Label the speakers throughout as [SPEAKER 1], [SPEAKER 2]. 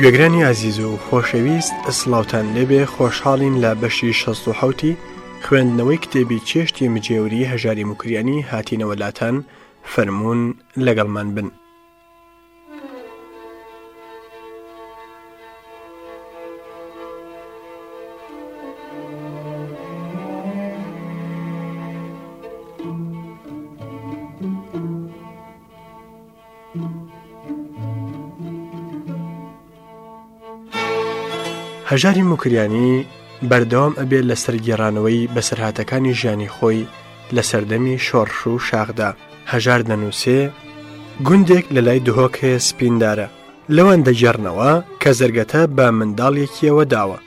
[SPEAKER 1] گوێگرانی ئازیز و خۆشەویست ئەسلااوان لێبێ خۆشحاڵین لە بەشی 16 خوێندنەوەی کتێبی چێشتی مجێوری هەژاری مکریانی هاتینەوە لاتان فەرمونون لەگەڵمان بن. هەژاری موکریانی بەردەوام ئەبێت لەسەر گێڕانەوەی بەسەرهاتەکانی ژیانی خۆی لە سەردەمی شۆڕش و شاخدا هەژار دەنووسێ گوندێک لە لای دهۆکێ سپیندارە لەوان دەگێڕنەوە کە زەرگەتە بە منداڵێکیەوە داوە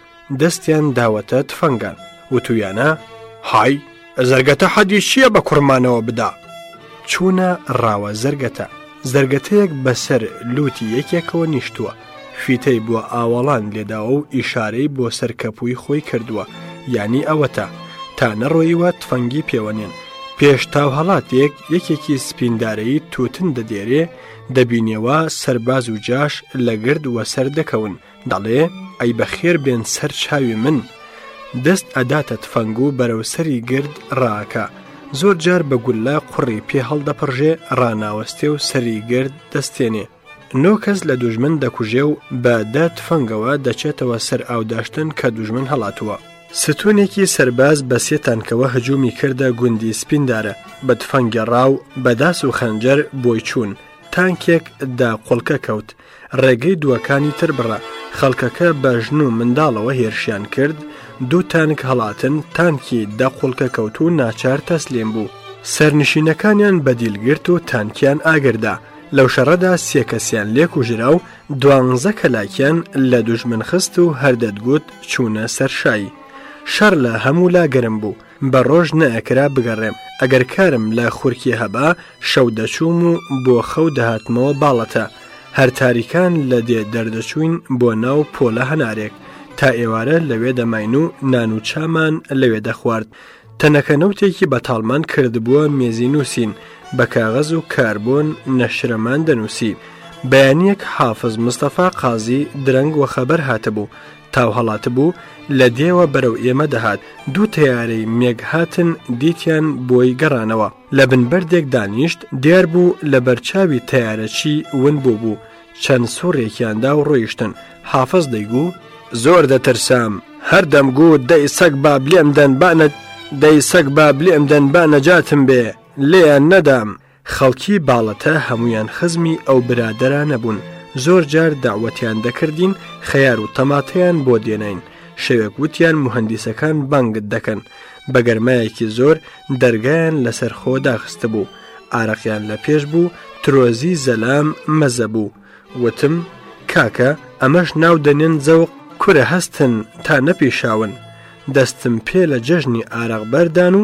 [SPEAKER 1] دەستیان داوەتە تفەنگان وتویانە، های، زەرگەتە حەدی چییە بە کوڕمانەوە بدا؟ چوونە ڕاوە زەرگەتە، زەرگەتەیەک بەسەر لوتی یەکێکەوە نیشتووە، فیتەی بووە ئاوەڵان لێداوە و ئیشارەی بۆ سەر کەپووی خۆی کردووە، یانی ئەوەتە، تا نەڕۆییوە تفەنگی پێوەنێن. پێش تاو هەڵاتێک یەکێکی سپیندارەیی تووتن دەدێرێ، دەبینێوا سەرباز و جاش لە گرد وەسەر دەکەون، دەڵێ ئەی بەخێر بێن سەر چاوی من دەست ئەداتە تفەنگ و بەرەو سەری گرد ڕاکە زۆر جار بە گوللە قوڕی پێ هەڵدەپڕژێ ڕناوەستێ و سەری گرد دەستێنێ نۆ کەس لە دوژمن دەکوژێ و بە دە تفەنگەوە دەچێتەوە سەر ئاوداشتن کە دوژمن هەڵاتووە ستونێکی سەرباز بە سێتانکەوە هەجومی کردە گوندی سپیندارە بە تفەنگێ ڕاو بەداس و خەنجەر بۆی چوون تانکێک دا قوڵکە کەوت ڕێگەی دووەکانی تر بڕە، خەڵکەکە بە ژن و منداڵەوە هێرشیان کرد، دوو تانک هەڵاتن، تانکی دە قوڵکە کەوت و ناچار تەسلیم بوو. سەرنشینەکانیان بە دیل گرت و تانکیان ئاگردا، لەو شەڕەدا سێ کەسیان لێ کوژرا و دوانزە کەلاکیان لە دوژمن خست و هەر دەتگوت چوونە سەرشایی. شەڕ لە هەموو لا گەرم بوو. بە ڕۆژ نەئەکرا بگەڕێم، ئەگەر کارم لە خورکیە هەبا، شەو دەچووم و بۆ خەو دەهاتمەوە باڵەتە، هەر تاریکان لە دێ دەردەچووین بۆ ناو پۆلە هەنارێک، تا ئێوارە لەوێ دەماین و نان و چامان لەوێ دەخوارد، تەنەکە نەوتێکی بەتاڵمان کردبووە مێزی نووسین، بە کاغەز و کاربۆن نەشرەمان دەنووسی. بەیانییەک حافز مستەفا قازی درەنگ وەخەبەر هاتبوو، تاو هەڵاتبوو لە دێوە بەرەو ئێمە دەهات دوو تەیارەی مێگ هاتن دیتیان بۆی گەڕانەوە لە بن بەردێک دانیشت دیار بوو لە بەرچاوی تەیارەچی ون بوو بوو چەند سوڕێکیاندا و ڕۆیشتن حافظ دەیگو زۆر دەترسام هەر دەمگو دەی سەگ با بلێم دەن بانە دەی سەگ با بلێم دەن با نەجاتم بێ لێیان نەدام خەڵکی باڵەتە هەموویان خزمی ئەو برادەرانە بوون، زۆر جار دەعوەتیان دەکردین خەیار و تەماتەیان بۆ دێناین، شەوێک وتیان موهەندیسەکان بانگت دەکەن، بە گەرمایەکی زۆر دەرگایان لەسەر خۆ داخستبوو، ئارەقیان لە پێش بوو، ترۆزی زەلام مەزە بوو، وتم، کاکە، ئەمەش ناو دەنێن زەوق؟ کورە هەستن تا نەپیشاون، دەستم پێ لە جەژنی ئارەق بەردان و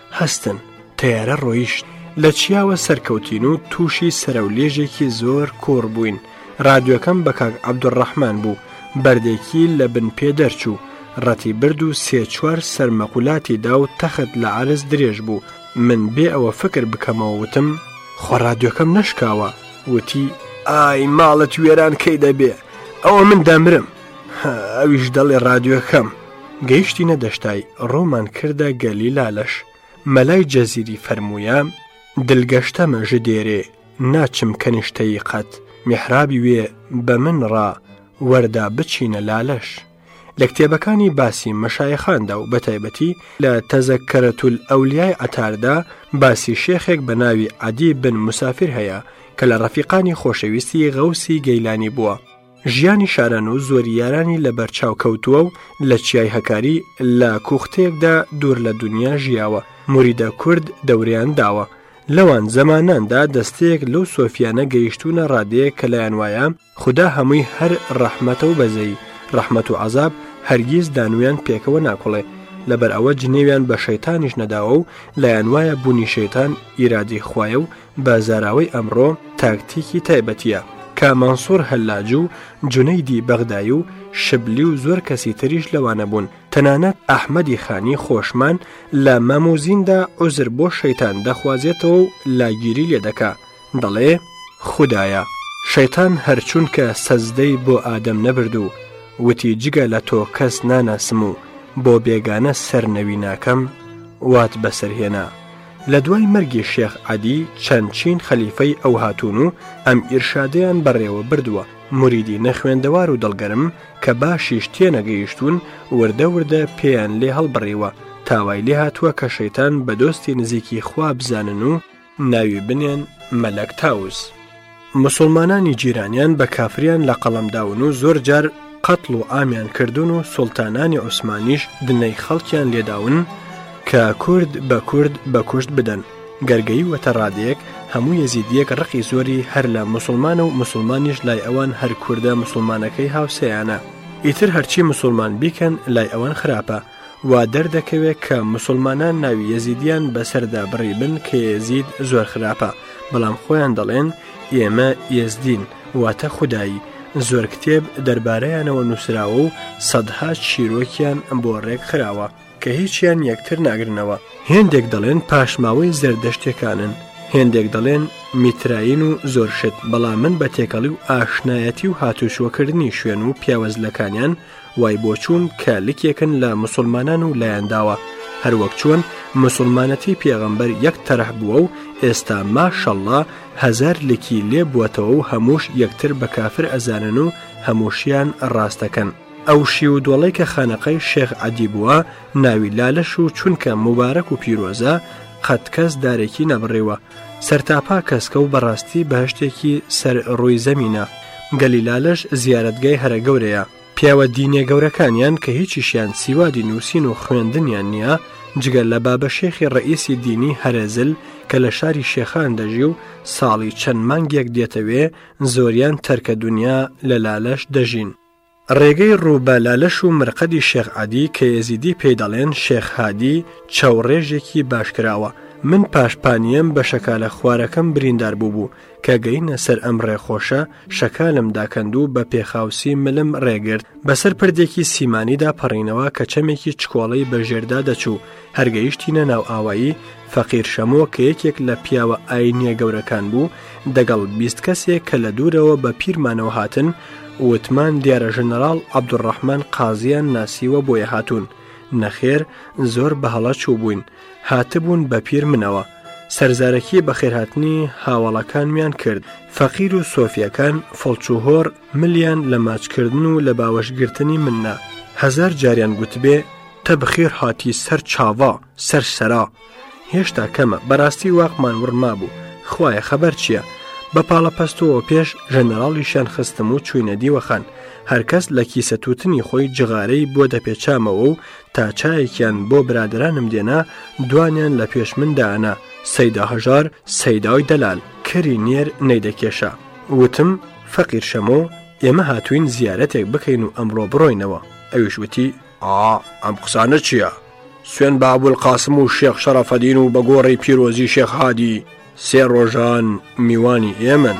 [SPEAKER 1] هەستن، تەیارە ڕۆیشت. لە چیاوە سەرکەوتین و تووشی سەرەولێژێکی زۆر کووڕ بووین. ڕادیۆکەم بە کاک عەبدولڕەحمان بوو، بەردێکی لە بن پێ دەرچوو. ڕەتی برد و سێ چوار سەرمەقولاتی دا و تەخت لە عەرز درێژ بوو. من بێ ئەوە فکر بکەمەوە وتم. خۆ ڕادیۆکەم نەشکاوە. وتی. ئای ماڵت وێران کەی دەبێ؟ ئەوە من دەمرم. ئەویش دەڵێ ڕادیۆکەم گەیشتینە دەشتای ڕۆمان کردە گەلی لالەش مەلای جەزیری فەرموویە دلگەشتەمە ژ دێرێ ناچم کەنیشتەی قەت میحرابی وێ بە من ڕا وەردا بچینە لالەش لە کتێبەکانی باسی مەشایەخاندا و بەتایبەتی لە تەزەکەرەتول ئەولیای ئەتاردا باسی شێخێک بە ناوی عادی بن مسافر هەیە کە لە ڕەفیقانی خۆشەویستی غەوسی گەیلانی بووە ژیانی شاران و زۆری یارانی لە بەرچاو کەوتووە و لە چیای هەکاری لە کوختێکدا دوور لە دنیا ژیاوە موریدە کورد دەوریان داوە لەوان زەماناندا دەستەیەک لەو سۆفیانە گەیشتوونە ڕادەیە کە لایەن وایە خدا هەمووی هەر ڕەحمەتە و بەزەی ڕەحمەت و عذاب هەرگیز دانویان پێکەوە ناکوڵێ لەبەر ئەوە جنێویان بە شەیتانیش نەداوە و لایەن وایە بوونی شەیتان ئیرادی خوایە و بە زاراوەی ئەمڕۆ تاکتیکی تایبەتیە کە مەنسوور هەلاج و جونەیدی بەغدای و شبلی و زۆر کەسی تریش لەوانە بوون تەنانەت ئەحمەدی خانی خۆشمان لە مەموزیندا عزر بۆ شەیتان دەخوازێتەوە و لاگیری لێ دەکا دەڵێ خودایە شەیتان هەرچونکە سەزدەی بۆ ئادەم نەبرد و وتی جگە لە تۆ کەس ناناسم و بۆ بێگانە سەر نەوی ناکەم وات بەسەرهێنا لە دوای مەرگی شێخ عەدی چەند چین خەلیفەی ئەو هاتوون و ئەم ئیرشادەیان بەڕێوە بردووە، موریدی نەخوێندەوار و دڵگەرم کە باشیش تێنەگەیشتوون وردە وردە پێیان لێ هەڵبڕیوە، تا وای لێ هاتووە کە شەیتان بە دۆستی نزیکی خوا بزانن و ناوی بنێن مەلەک تاوس. موسوڵمانانی جیرانیان بە کافریان لە قەڵەم داون و زۆر جار قەتڵ و ئامیان کردوون و سوڵتانانی عوسمانیش دنەی خەڵکیان لێداون کە کورد بە کورد بە کوشت بدەن گەر گەیوەتە ڕادەیەک هەموو یەزیدیەک ڕقی زۆری هەر لە موسوڵمانە و موسوڵمانیش لای ئەوان هەر کوردە موسوڵمانەکەی هاوسێیانە ئیتر هەرچی موسوڵمان بیکەن لای ئەوان خراپە. وا دەردەکەوێ کە مسوڵمانان ناوی یەزیدیان بەسەردا بڕی بن کە یەزید زۆر خراپە بەڵام خۆیان دەڵێن ئێمە یەزدین واتە خودایی زۆر کتێب دەربارەیانەوە نووسراوە و سەدها چیرۆکیان بۆ ڕێک خراوە کە هیچیان یەکتر ناگرنەوە هێندێک دەڵێن پاشماوەی زەردەشتەکانن هێندێک دەڵێن میتراین و زۆر شت بەڵام من بە تێکەڵی و ئاشنایەتی و هاتوچۆکردنی شوێن و پیاوەزلەکانیان وای بۆچوون کە لکێکن لە مسوڵمانان و لایان داوە هەروەک چۆن مسلمانەتی پێغەمبەر یەک تەرح بووە و ئێستا ماشەڵڵا هەزار لکی لێ بووەتەوە و هەمووش یەکتر بە کافر ئەزانن و هەمووشیان ڕاستەکەن ئەو شی و دۆڵێکە خانەقای شێخ عەدی بووە ناوی لالش و چونکە موبارەک و پیرۆزە قەت کەس دارێکی نەبڕیوە سەرتاپا کەسکە و بەڕاستی بەهشتێکی سەر ڕووی زەمینە گەلی لالش زیارەتگای هەرە گەورەیە پیاوە دینە گەورەکانیان کە هیچیشیان سیوادی نووسین و خوێندنیان نییە جگە لە بابە شێخی ڕئیسی دینی هەرەزل کە لە شاری شێخان دەژی و ساڵی چەند مانگێک دێتەوێ زۆریان تەرکە دنیا لە لالش دەژین. ڕێگەی ڕوو بە لالش و مرقەدی شێخ عەدی کە یەزیدی پێی دەڵێن شێخ هادی چاو ڕێژێکی باش کراوە. من پاشپانییەم بە شەکالە خوارەکەم بریندار بووبوو، کە گەینە سەر ئەم ڕێ خۆشە، شەکالم داکەند و بە پێخاوسی ملم ڕێ گرت، بەسەر پردێکی سیمانیدا پەڕینەوە کە چەمێکی چکۆڵەی بە ژێردا دەچوو، هەر گەیشتینە ناوئاوایی، فەقیر شەمۆ کە یەکێک لە پیاوە ئاینییە گەورەکان بوو، دەگەڵ بیست کەسێک کە لە دوورەوە بە پیرمانەوە هاتن، وتمان دیارە ژەنەراڵ عەبدولڕەحمان قازییان ناسیوە بۆیە هاتوون، نەخێر زۆر بە هەڵە چووبووین، هاتبوون بە پیر منەوە. سەرزارەکی بەخێرهاتنی هاوەڵەکانمیان کرد، فەقیر و سۆفییەکان، فڵچ و هۆڕ، ملیان لە ماچ کردن و لە باوەش گرتنی من نا. هەزار جاریان گوتبێ، تە بخێر هاتی سەر چاڤا، سەر سەرا. هێشتا کەمە، بەراستی واقمان وڕ مابوو، خوایە خەبەر چیە؟ بە پاڵەپەستۆوە پێش ژەنەراڵیشیان خستم و چووینە دیوەخان. هەر کەس لە کیسە تووتنی خۆی جغارەی بۆ دەپێچامەوە و تا چایەکیان بۆ برادەرانم دێنا، دوانیان لە پێش من دائەنا، سەیدا هەژار، سەیدای دەلال، کەری نێر نەیدەکێشا. وتم. فەقیر شەمۆ، ئێمە هاتووین زیارەتێک بکەین و ئەمڕۆ بڕۆینەوە، ئەویش وتی، ئا، ئەم قسانە چییە؟ سوێن بە ئەبولقاسم و شێخ شەڕەفەدین و بە گۆڕی پیرۆزی شێخ هادی، سێ ڕۆژان میوانی ئێمەن.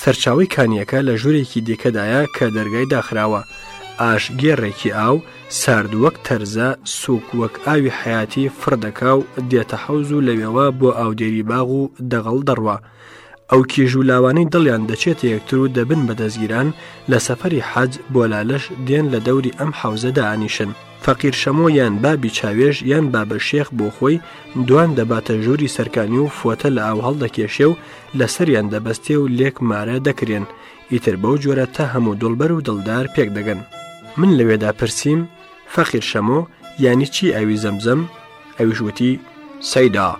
[SPEAKER 1] سەرچاوەی کانییەکە لە ژوورێکی دیکەدایە کە دەرگای داخراوە، ئاش گێڕێکی ئاو سارد وەک تەرزە سووک وەک ئاوی حیاتی فڕدەکا و دێتە حەوز و لەوێوە بۆ ئاودێری باغ و دەغڵ دەڕوا. ئەو کیژ و لاوانەی دڵیان دەچێتە یەکتر و دەبن بە دەستگیران لە سەفەری حەج بۆ لالش دێن لە دەوری ئەم حەوزە دائەنیشن. فەقیر شەمۆ یان بابی چاوێژ یان بابە شێخ بۆ خۆی دوان دەباتە ژووری سەرکانی و فوەتە لە ئاو هەڵدەکێشێ و لەسەریان دەبەستێ و لێک مارە دەکرێن ئیتر بەو جۆرە تا هەموو دڵبەر و دڵدار پێک دەگەن من لەوێدا پرسییم فەقیر شەمۆ یانی چی ئەوی زەمزەم ئەویش وتی سەیدا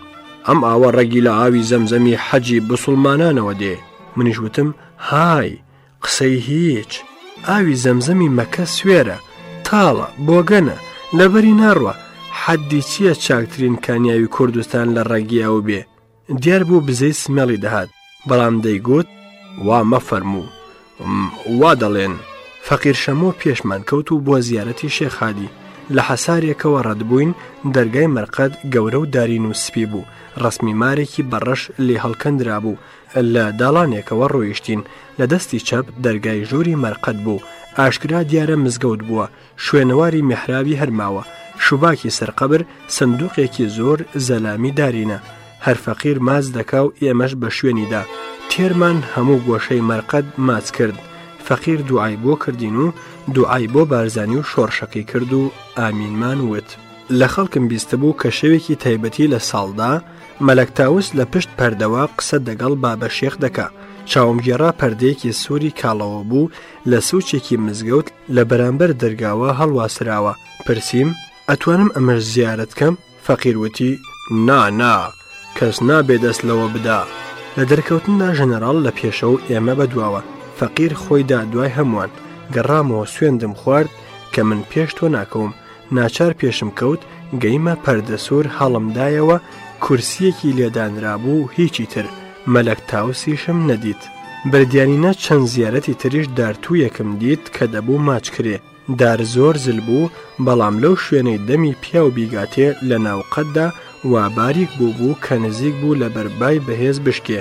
[SPEAKER 1] ئەم ئاوە ڕەگی لە ئاوی زەمزەمی حەجی بسوڵمانانەوە دێ منیش وتم های قسەی هیچ ئاوی زەمزەمی مەکە سوێرە تاڵە بۆگەنە لەبەری ناڕوە حەدی چییە چاکترین کانیاوی کوردستان لە ڕێگییا و بێ دیار بوو بزەی سمێڵی دەهات بەڵام دەیگوت وا مەفەرموو وا دەڵێن فەقیر شەمۆ پێشمان کەوت و بۆ زیارەتی شێخادی لە حەسارێکەوە ڕەتبووین دەرگای مەرقەت گەورە و دارین و سپی بوو ڕسمی مارێکی بەڕەش لێ هەڵکەندرا بوو لە داڵانێکەوە ڕۆیشتین، لە دەستی چەپ دەرگای ژووری مەرقەد بوو، ئاشکرا دیارە مزگەوت بووە، شوێنەواری میحرابی هەر ماوە، شوباکی سەر قەبر سندووقێکی زۆر زەلامی دارینە، هەر فەقیر ماچ دەکا و ئێمەش بە شوێنی دا، تێرمان هەموو گۆشەی مەرقەد ماچ کرد، فەقیر دوعای بۆ کردین و دوعای بۆ بارزانی و شۆڕشەکەی کرد و ئامینمان وت. لە خەڵکم بیستبوو کە شەوێکی تایبەتی لە ساڵدا مەلەک تاوس لە پشت پەردەوە قسە دەگەڵ بابە شێخ دەکا چاوم گێڕا پەردەیەکی سووری کاڵەوە بوو لە سوچێکی مزگەوت لە بەرامبەر دەرگاوە هەڵواسراوە پرسییم ئەتوانم ئەمەش زیارت کەم فەقیروتی نا نا کەس نابێ دەست لەوە بدا لە دەرکەوتندا ژەنەراڵ لە پێشە و ئێمە بەدواوە فەقیر خۆیدا دوای هەمووان گەڕامەوە سوێندم خوارد کە من پێش تۆ ناکەوم ناچار پێشم کەوت گەیمە پەردەسوور هەڵمدایەوە کورسیەکی لێدانرابوو هیچی تر مەلەک تاوسیشم نەدیت بردیانینە چەند زیارەتی تریش دارتوویەکم دیت کە دەبوو ماچ کرێ دار زۆر زل بوو بەڵام لەو شوێنەی دەمی پیاو بیگاتێ لە ناوقەتدا وا باریک بوو بوو کە نزیک بوو لە بەربای بەهێز بشکێ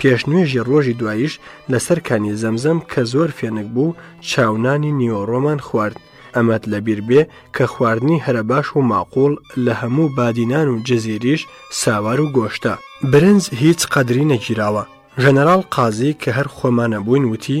[SPEAKER 1] پێشنوێژی ڕۆژی دواییش لەسەر کانی زەمزەم کە زۆر فێنک بوو چاونانی نیۆڕۆمان خوارد ئەمەت لەبیر بێ کە خواردنی هەرە باش و ماقۆڵ لە هەموو بادینان و جززیریش ساوار و گۆشتە برنج هیچ قەدری نەگیراوە ژەنەراڵ قازی کە هەر خۆمانە بووین وتی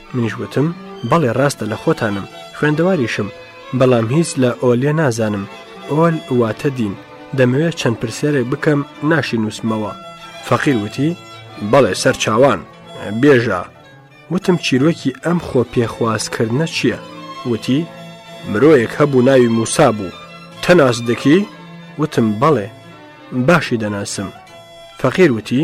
[SPEAKER 1] منیش وتم، بەڵێ ڕاستە لە خۆتانم، خوێندەواریشم، بەڵام هیچ لە ئۆلیە نازانم، ئۆل واتە دین، دەمەوێت چەند پرسیارێک بکەم ناشی نووسمەوە. فەقیر وتی، بەڵێ سەرچاوان، بێژە. وتم چیرۆکی ئەم خۆ پێخوازکردنە چییە؟ وتی، مرۆیەک هەبوو ناوی موسا بوو، تەناس دەکی؟ وتم، بەڵێ باشی دەناسم. فەقیر وتی،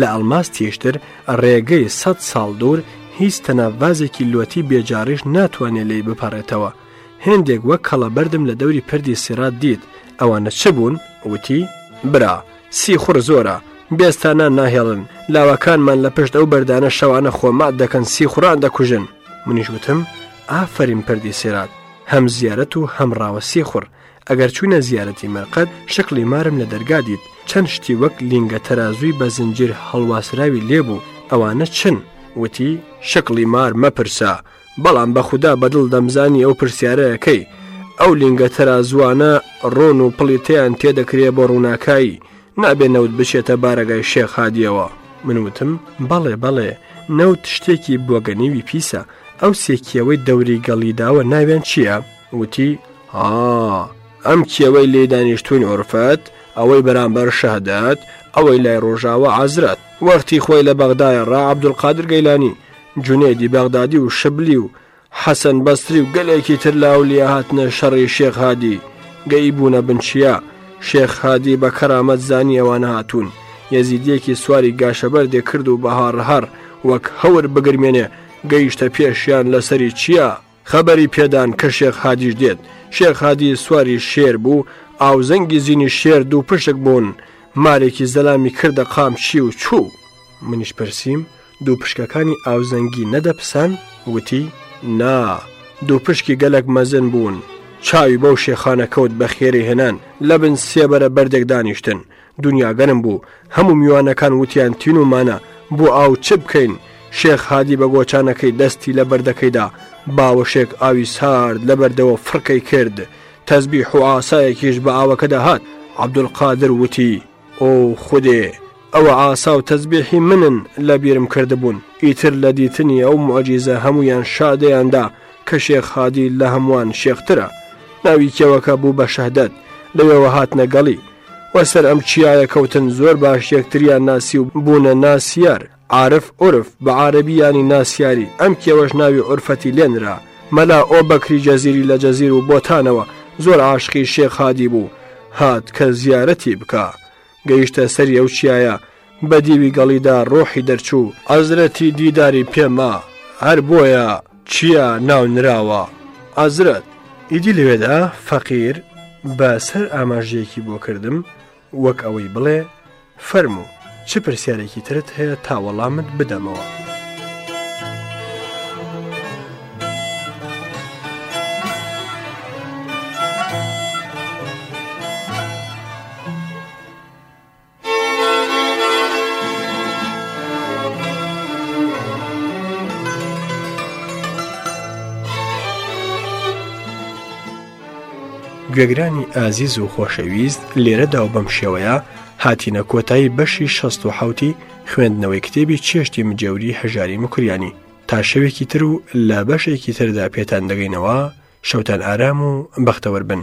[SPEAKER 1] لە ئەڵماس تیژتر، ڕێگەی سەد ساڵ دوور، هیچ تەنە ڤازێکی لۆتی بێجاڕیش ناتوانێ لێی بپەڕێتەوە. هێندێک وەک کەڵەبەردم لە دەوری پردی سیڕات دیت، ئەوانە چ بوون؟ وتی، برا، سیخوڕ زۆرە، بێستانان ناهێڵن، لاوەکانمان لە پشت ئەو بەردانە شەوانە خۆ مات دەکەن سیخوڕان دەکوژن. منیش وتم، ئافەرین پردی سیرات، هەم زیارەت و هەم ڕاوە سیخوڕ. ئەگەر چوینە زیارەتی مەرقەد شکڵی مارم لە دەرگا دیت چەند شتی وەک لینگە تەرازووی بە زنجیر هەڵواسراوی لێبوو ئەوانە چن وتی شکڵی مار مەپرسە بەڵام بە خودا بەدڵ دەمزانی ئەو پرسیارەکەی ئەو لینگە تەرازوانە ڕۆن و پڵیتیان تێدەکرێ بۆ ڕووناکایی نابێ نەوت بچێتە بارەگای شێخادیەوە من وتم بەڵێ بەڵێ نەوت شتێکی بۆگەنیوی پیسە ئەو سێکیەوەی دەوری گەڵیداوە ناویان چییە؟ وتی، ئا، ئەم کێوەی لێی دانیشتووین ئۆرفەت، ئەوەی بەرامبەر شەهدەت، ئەوەی لای ڕۆژاوا عەزرەت. وەختی خۆی لە بەغدایە ڕا عەبدولقادر گەیلانی، جونێدی بەغدادی و شبلی و حەسەن بەسری و گەلێکی تر لە ئەولیا هاتنە شەڕی شێخ هادی، گەییبوونە بن چیا. شێخ هادی بە کەرامەت زانی ئەوانە هاتوون، یەزیدییەکی سواری گاشەبەردێ کرد و بە هاڕهاڕ وەک هەور بگرمێنێ گەیشتە پێشیان لە سەری چیا. خەبەری پێدان کە شێخ هادیش دێت شێخ هادی سواری شێر بوو ئاوزەنگی زینی شێر دوو پشک بوون مارێکی زەلامی کردە قامچی و چوو منیش پرسییم دوو پشکەکانی ئاوزەنگی نەدەپسان وتی نا دوو پشکی گەلک مەزن بوون چاوی بەو شێخانە کەوت بە خێری هێنان لە بن سێبەرە بەردێک دانیشتن دنیا گەرم بوو هەموو میوانەکان وتیان تین و مانە بۆ ئاو چ بکەین شێخ هادی بە گۆچانەکەی دەستی لە بەردەکەیدا باوەشێک ئاوی سارد لە بەردەوە فڕکەی کرد تەزبی حوعاسایەکیش بە ئاوەکەدا هات عبدولقادر وتی ئۆ خودێ ئەوە ئاسا و تەزبیحی منن لە بیرم کردبوون ئیتر لە دیتنی ئەو معجیزە هەمویان شادەیاندا کە شێخ هادی لە هەمووان شێخترە ناوی کێوەکە بوو بە شەهدەت لەوێوە هاتنە گەڵی و سەر ئەم چیایە کەوتن زۆر باش یەکتریان ناسی و بوونە ناسیار عارف عورف بە عارەبی یانی ناسیاری ئەم کێوەش ناوی عورفەتی لێ نرا مەلا ئۆ بەکری جەزیری لە جەزیر و بۆتانەوە زۆر عاشقی شێخ هادی بوو هات کە زیارەتی بکا گەیشتە سەری ئەو چیایە بە دیوی گەڵیدا ڕۆحی دەرچوو. عەزرەتی دیداری پێ ما. هەر بۆیە چیا ناو نراوە، عەزرەت. ئیدی لەوێدا فەقیر بە سەر ئاماژەیەکی بۆ کردم وەک ئەوەی بڵێ، فەرموو، چ پرسیارێکی ترت هەیە تا وەڵامت بدەمەوە. گوێگرانی ئازیز و خۆشەویست لێرەدا و بەم شێوەیە هاتینە کۆتایی بەشی 16 خوێندنەوەی کتێبی چێشتی مجێوری هەژاری مکریانی تا شەوێکی تر و لە بەشێکی تردا پێتان دەگەینەوە شەوتان ئارام و بەختەوەربن